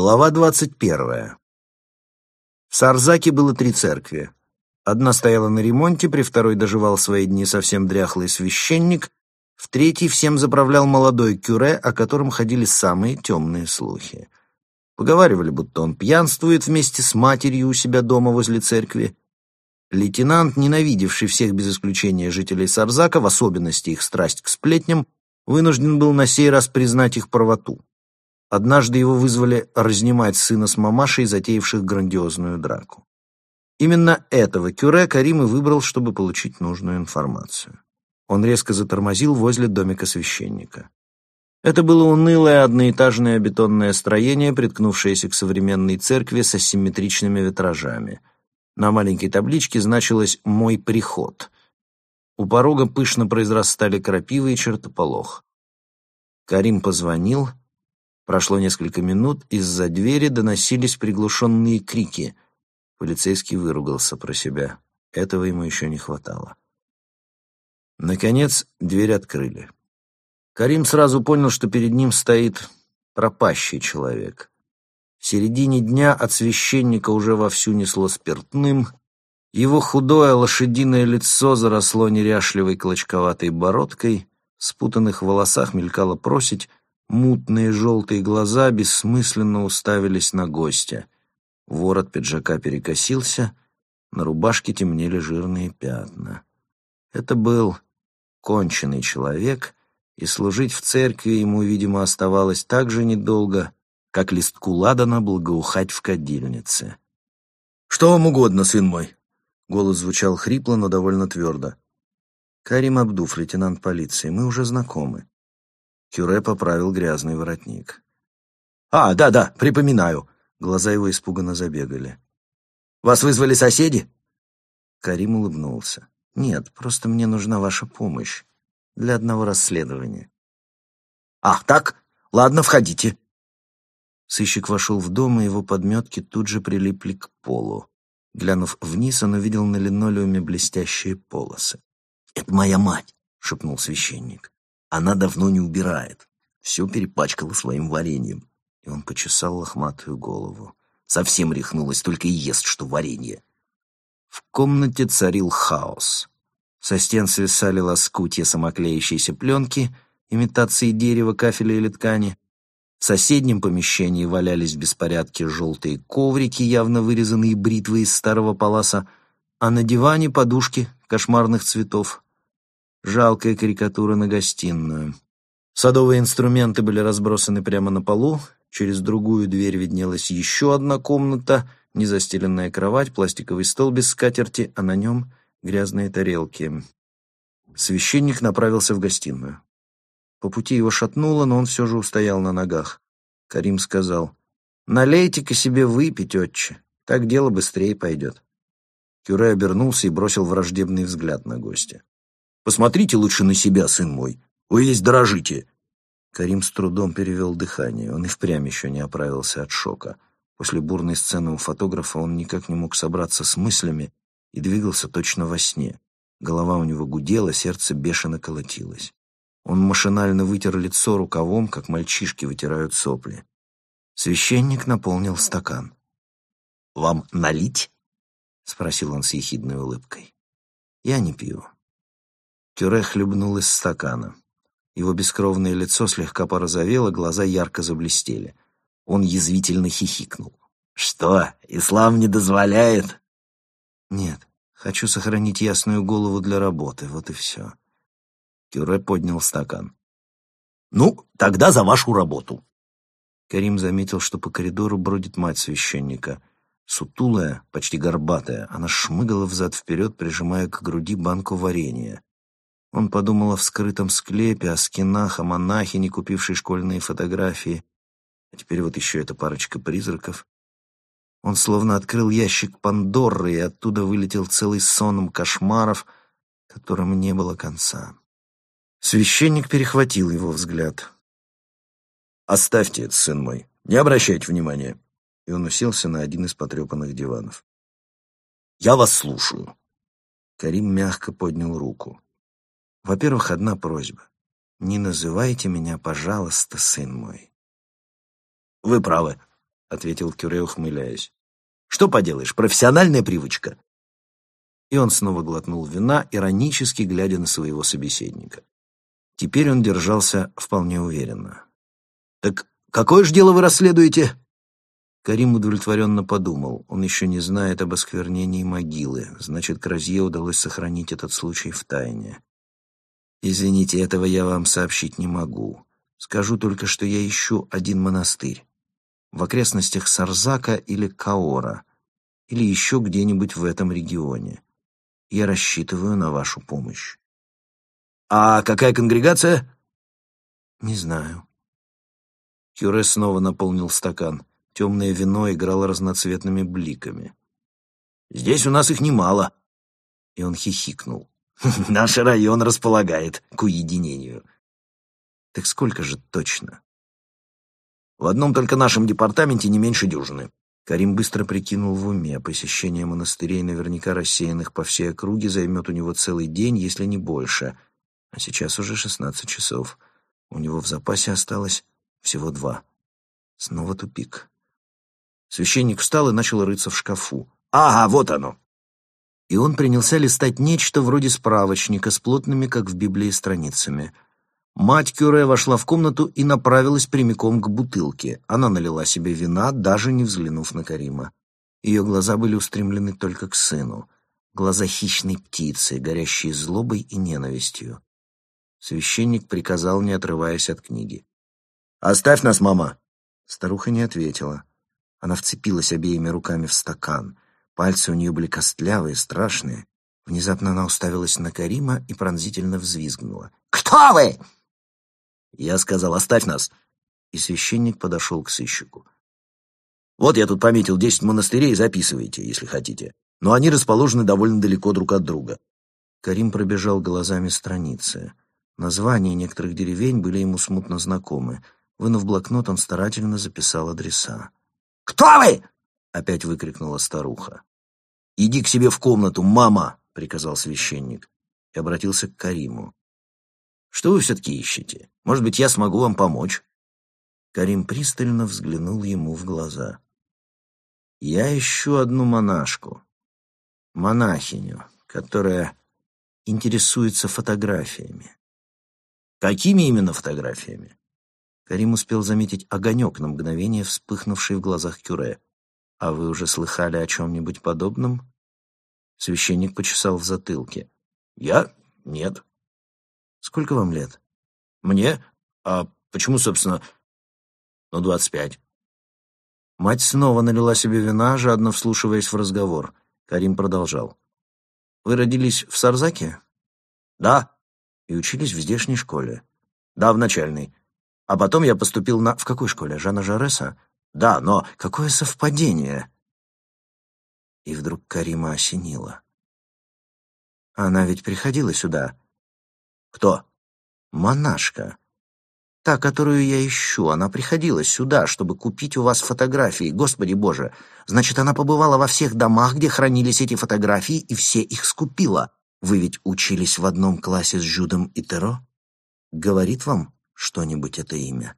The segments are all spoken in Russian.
Глава двадцать первая. В Сарзаке было три церкви. Одна стояла на ремонте, при второй доживал свои дни совсем дряхлый священник, в третьей всем заправлял молодой кюре, о котором ходили самые темные слухи. Поговаривали, будто он пьянствует вместе с матерью у себя дома возле церкви. Лейтенант, ненавидевший всех без исключения жителей Сарзака, в особенности их страсть к сплетням, вынужден был на сей раз признать их правоту. Однажды его вызвали разнимать сына с мамашей, затеявших грандиозную драку. Именно этого Кюре Карим и выбрал, чтобы получить нужную информацию. Он резко затормозил возле домика священника. Это было унылое одноэтажное бетонное строение, приткнувшееся к современной церкви с асимметричными витражами. На маленькой табличке значилось «Мой приход». У порога пышно произрастали крапивы и чертополох. Карим позвонил, Прошло несколько минут, из-за двери доносились приглушенные крики. Полицейский выругался про себя. Этого ему еще не хватало. Наконец, дверь открыли. Карим сразу понял, что перед ним стоит пропащий человек. В середине дня от священника уже вовсю несло спиртным, его худое лошадиное лицо заросло неряшливой клочковатой бородкой, в спутанных волосах мелькала просить, Мутные желтые глаза бессмысленно уставились на гостя. Ворот пиджака перекосился, на рубашке темнели жирные пятна. Это был конченый человек, и служить в церкви ему, видимо, оставалось так же недолго, как листку ладана благоухать в кадильнице. «Что вам угодно, сын мой?» Голос звучал хрипло, но довольно твердо. «Карим Абдуф, лейтенант полиции, мы уже знакомы». Кюре поправил грязный воротник. «А, да-да, припоминаю». Глаза его испуганно забегали. «Вас вызвали соседи?» Карим улыбнулся. «Нет, просто мне нужна ваша помощь для одного расследования». «Ах, так? Ладно, входите». Сыщик вошел в дом, и его подметки тут же прилипли к полу. Глянув вниз, он увидел на линолеуме блестящие полосы. «Это моя мать», — шепнул священник. Она давно не убирает. Все перепачкала своим вареньем. И он почесал лохматую голову. Совсем рехнулась, только и ест, что варенье. В комнате царил хаос. Со стен свисали лоскутья самоклеящейся пленки, имитации дерева, кафеля или ткани. В соседнем помещении валялись в беспорядке желтые коврики, явно вырезанные бритвой из старого паласа, а на диване подушки кошмарных цветов, Жалкая карикатура на гостиную. Садовые инструменты были разбросаны прямо на полу, через другую дверь виднелась еще одна комната, незастеленная кровать, пластиковый стол без скатерти, а на нем грязные тарелки. Священник направился в гостиную. По пути его шатнуло, но он все же устоял на ногах. Карим сказал, «Налейте-ка себе выпить, отче, так дело быстрее пойдет». Кюре обернулся и бросил враждебный взгляд на гостя. Посмотрите лучше на себя, сын мой. Вы весь дорожите». Карим с трудом перевел дыхание. Он и впрямь еще не оправился от шока. После бурной сцены у фотографа он никак не мог собраться с мыслями и двигался точно во сне. Голова у него гудела, сердце бешено колотилось. Он машинально вытер лицо рукавом, как мальчишки вытирают сопли. Священник наполнил стакан. «Вам налить?» — спросил он с ехидной улыбкой. «Я не пью. Кюре хлебнул из стакана. Его бескровное лицо слегка порозовело, глаза ярко заблестели. Он язвительно хихикнул. «Что, ислам не дозволяет?» «Нет, хочу сохранить ясную голову для работы, вот и все». Кюре поднял стакан. «Ну, тогда за вашу работу». Карим заметил, что по коридору бродит мать священника. Сутулая, почти горбатая, она шмыгала взад-вперед, прижимая к груди банку варенья. Он подумал о вскрытом склепе, о скинах, о монахине, купившей школьные фотографии. А теперь вот еще эта парочка призраков. Он словно открыл ящик Пандоры, и оттуда вылетел целый сон кошмаров, которым не было конца. Священник перехватил его взгляд. «Оставьте это, сын мой, не обращайте внимания». И он уселся на один из потрепанных диванов. «Я вас слушаю». Карим мягко поднял руку. Во-первых, одна просьба. Не называйте меня, пожалуйста, сын мой. Вы правы. — ответил Кюре, ухмыляясь. «Что поделаешь, профессиональная привычка». И он снова глотнул вина, иронически глядя на своего собеседника. Теперь он держался вполне уверенно. «Так какое же дело вы расследуете?» Карим удовлетворенно подумал. Он еще не знает об осквернении могилы. Значит, Кразье удалось сохранить этот случай в тайне. «Извините, этого я вам сообщить не могу. Скажу только, что я ищу один монастырь. В окрестностях Сарзака или Каора. Или еще где-нибудь в этом регионе. Я рассчитываю на вашу помощь». «А какая конгрегация?» «Не знаю». Кюре снова наполнил стакан. Темное вино играло разноцветными бликами. «Здесь у нас их немало». И он хихикнул. «Наш район располагает к уединению». «Так сколько же точно?» «В одном только нашем департаменте не меньше дюжины». Карим быстро прикинул в уме. Посещение монастырей, наверняка рассеянных по всей округе, займет у него целый день, если не больше. А сейчас уже шестнадцать часов. У него в запасе осталось всего два. Снова тупик. Священник встал и начал рыться в шкафу. «Ага, вот оно!» И он принялся листать нечто вроде справочника с плотными, как в Библии, страницами. Мать Кюре вошла в комнату и направилась прямиком к бутылке. Она налила себе вина, даже не взглянув на Карима. Ее глаза были устремлены только к сыну. Глаза хищной птицы, горящие злобой и ненавистью. Священник приказал, не отрываясь от книги. «Оставь нас, мама!» Старуха не ответила. Она вцепилась обеими руками в стакан. Пальцы у нее были костлявые, страшные. Внезапно она уставилась на Карима и пронзительно взвизгнула. «Кто вы?» Я сказал, «Оставь нас!» И священник подошел к сыщику. «Вот я тут пометил десять монастырей, записывайте, если хотите. Но они расположены довольно далеко друг от друга». Карим пробежал глазами страницы. Названия некоторых деревень были ему смутно знакомы. Вынув блокнот, он старательно записал адреса. «Кто вы?» — опять выкрикнула старуха. «Иди к себе в комнату, мама!» — приказал священник и обратился к Кариму. «Что вы все-таки ищете? Может быть, я смогу вам помочь?» Карим пристально взглянул ему в глаза. «Я ищу одну монашку, монахиню, которая интересуется фотографиями». «Какими именно фотографиями?» Карим успел заметить огонек на мгновение, вспыхнувший в глазах Кюре. «А вы уже слыхали о чем-нибудь подобном?» Священник почесал в затылке. «Я? Нет». «Сколько вам лет?» «Мне? А почему, собственно, ну, двадцать пять?» Мать снова налила себе вина, жадно вслушиваясь в разговор. Карим продолжал. «Вы родились в Сарзаке?» «Да». «И учились в здешней школе?» «Да, в начальной. А потом я поступил на... В какой школе? Жана Жареса? Да, но какое совпадение!» И вдруг Карима осенила. «Она ведь приходила сюда». «Кто?» «Монашка. Та, которую я ищу. Она приходила сюда, чтобы купить у вас фотографии. Господи Боже! Значит, она побывала во всех домах, где хранились эти фотографии, и все их скупила. Вы ведь учились в одном классе с Жюдом и Теро? Говорит вам что-нибудь это имя?»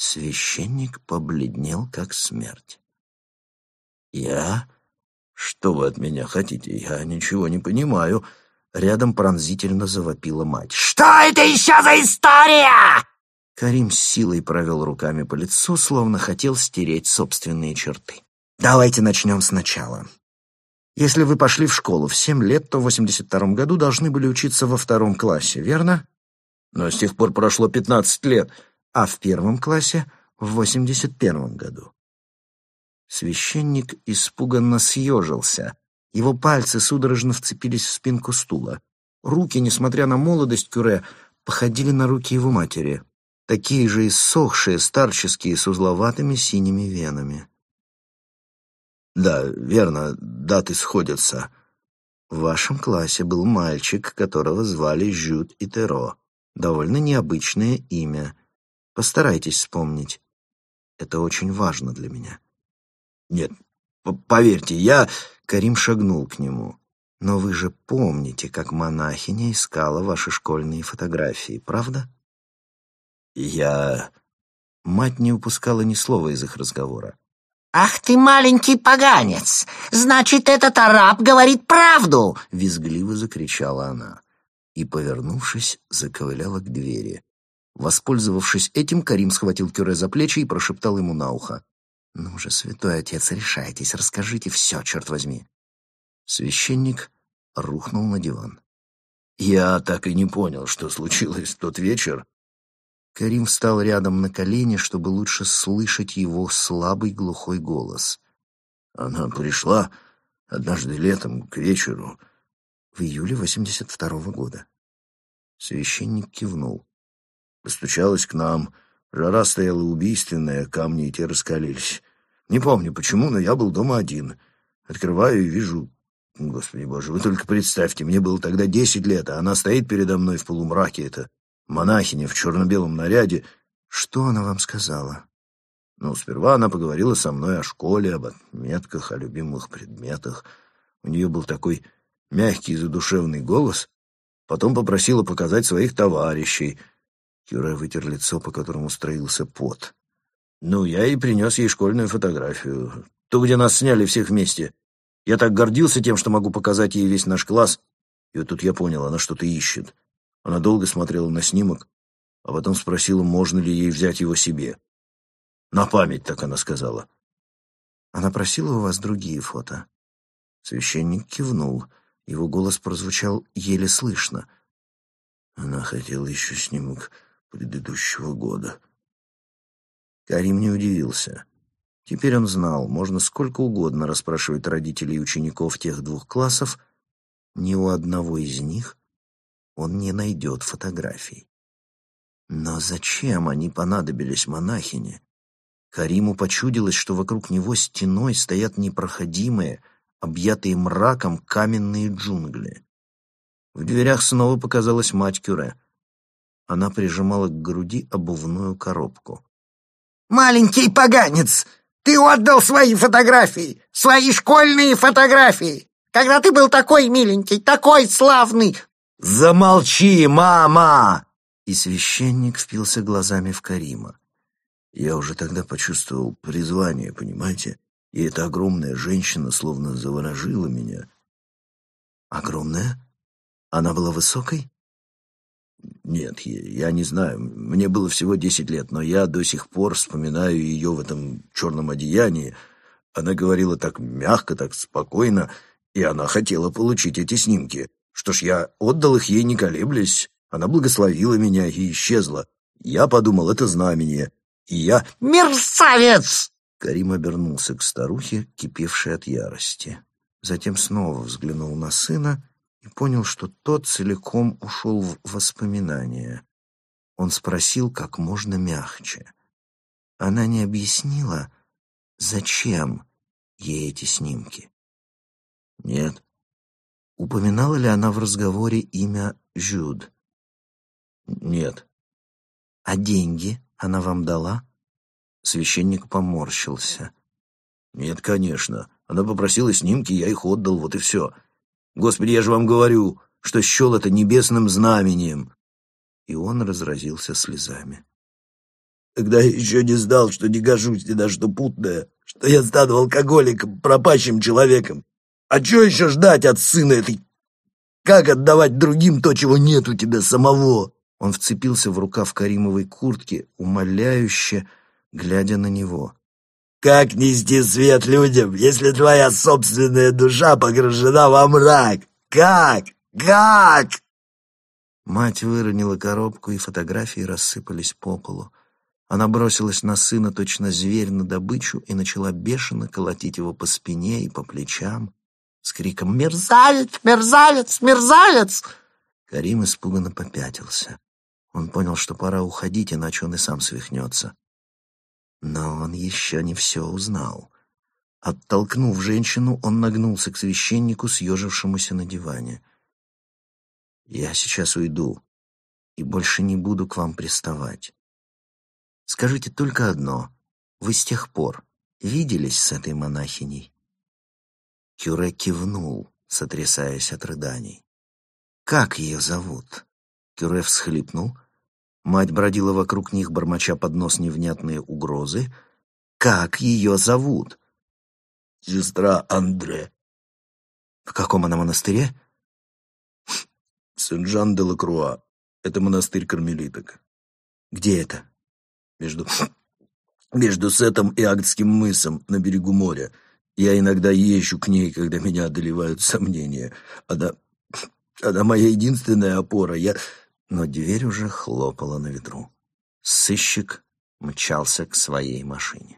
Священник побледнел, как смерть. «Я? Что вы от меня хотите? Я ничего не понимаю». Рядом пронзительно завопила мать. «Что это еще за история?» Карим с силой провел руками по лицу, словно хотел стереть собственные черты. «Давайте начнем сначала. Если вы пошли в школу в семь лет, то в 82 году должны были учиться во втором классе, верно? Но с тех пор прошло пятнадцать лет, а в первом классе — в восемьдесят первом году. Священник испуганно съежился. Его пальцы судорожно вцепились в спинку стула. Руки, несмотря на молодость Кюре, походили на руки его матери. Такие же иссохшие, старческие, с узловатыми синими венами. «Да, верно, даты сходятся. В вашем классе был мальчик, которого звали Жют Итеро. Довольно необычное имя. Постарайтесь вспомнить. Это очень важно для меня. Нет, поверьте, я... Карим шагнул к нему. Но вы же помните, как монахиня искала ваши школьные фотографии, правда? Я... Мать не упускала ни слова из их разговора. «Ах ты маленький поганец! Значит, этот араб говорит правду!» — визгливо закричала она. И, повернувшись, заковыляла к двери. Воспользовавшись этим, Карим схватил Кюре за плечи и прошептал ему на ухо. «Ну же, святой отец, решайтесь, расскажите все, черт возьми!» Священник рухнул на диван. «Я так и не понял, что случилось в тот вечер, Карим встал рядом на колени, чтобы лучше слышать его слабый глухой голос. Она пришла однажды летом к вечеру в июле 82-го года. Священник кивнул. Постучалась к нам. Жара стояла убийственная, камни и те раскалились. Не помню почему, но я был дома один. Открываю и вижу... Господи боже, вы только представьте, мне было тогда десять лет, а она стоит передо мной в полумраке. Это монахиня в черно-белом наряде. Что она вам сказала? Ну, сперва она поговорила со мной о школе, об отметках, о любимых предметах. У нее был такой мягкий и задушевный голос. Потом попросила показать своих товарищей. Кюре вытер лицо, по которому строился пот. Ну, я и принес ей школьную фотографию. Ту, где нас сняли всех вместе. Я так гордился тем, что могу показать ей весь наш класс. И вот тут я понял, она что-то ищет. Она долго смотрела на снимок, а потом спросила, можно ли ей взять его себе. На память, так она сказала. Она просила у вас другие фото. Священник кивнул. Его голос прозвучал еле слышно. Она хотела еще снимок предыдущего года. Карим не удивился. Теперь он знал, можно сколько угодно расспрашивать родителей и учеников тех двух классов, ни у одного из них он не найдет фотографий. Но зачем они понадобились монахине? Кариму почудилось, что вокруг него стеной стоят непроходимые, объятые мраком каменные джунгли. В дверях снова показалась мать Кюре. Она прижимала к груди обувную коробку. «Маленький поганец! Ты отдал свои фотографии! Свои школьные фотографии! Когда ты был такой миленький, такой славный, «Замолчи, мама!» И священник впился глазами в Карима. Я уже тогда почувствовал призвание, понимаете? И эта огромная женщина словно заворожила меня. Огромная? Она была высокой? Нет, я не знаю. Мне было всего десять лет, но я до сих пор вспоминаю ее в этом черном одеянии. Она говорила так мягко, так спокойно, и она хотела получить эти снимки. Что ж, я отдал их ей, не колеблясь. Она благословила меня и исчезла. Я подумал, это знамение. И я... «Мерзавец!» Карим обернулся к старухе, кипевшей от ярости. Затем снова взглянул на сына и понял, что тот целиком ушел в воспоминания. Он спросил как можно мягче. Она не объяснила, зачем ей эти снимки. «Нет», Упоминала ли она в разговоре имя Жюд? Нет. А деньги она вам дала? Священник поморщился. Нет, конечно. Она попросила снимки, я их отдал, вот и все. Господи, я же вам говорю, что счел это небесным знамением. И он разразился слезами. Тогда я еще не знал, что не гожусь ни на что путное, что я стану алкоголиком, пропащим человеком. А что еще ждать от сына этой? Как отдавать другим то, чего нет у тебя самого?» Он вцепился в рукав Каримовой куртки, умоляюще, глядя на него. «Как нести свет людям, если твоя собственная душа погружена во мрак? Как? Как?» Мать выронила коробку, и фотографии рассыпались по полу. Она бросилась на сына, точно зверь на добычу, и начала бешено колотить его по спине и по плечам с криком «Мерзавец! Мерзавец! Мерзавец!» Карим испуганно попятился. Он понял, что пора уходить, иначе он и сам свихнется. Но он еще не все узнал. Оттолкнув женщину, он нагнулся к священнику, съежившемуся на диване. «Я сейчас уйду и больше не буду к вам приставать. Скажите только одно. Вы с тех пор виделись с этой монахиней?» Кюре кивнул, сотрясаясь от рыданий. «Как ее зовут?» Кюре всхлипнул. Мать бродила вокруг них, бормоча под нос невнятные угрозы. «Как ее зовут?» «Сестра Андре». «В каком она монастыре?» «Сен-Жан-де-Лакруа. Это монастырь кармелиток». «Где это?» «Между... между Сетом и Агдским мысом на берегу моря. Я иногда езжу к ней, когда меня одолевают сомнения. Она... она моя единственная опора. Я...» но дверь уже хлопала на ветру. Сыщик мчался к своей машине.